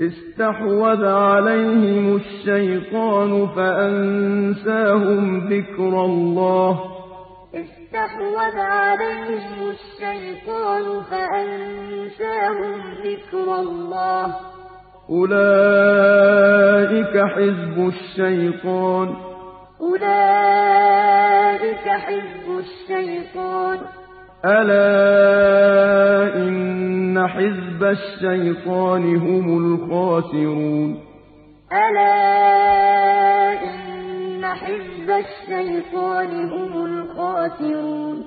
استحوذ عليهم الشيطان فأنساهم ذكر الله. استحوذ عليهم الشيطان فأنساهم ذكر الله. أولئك حزب الشيطان. أولئك حزب الشيطان. ألا حزب الشيطان هم الخاسرون. ألا إن حزب الشيطان هم الخاسرون.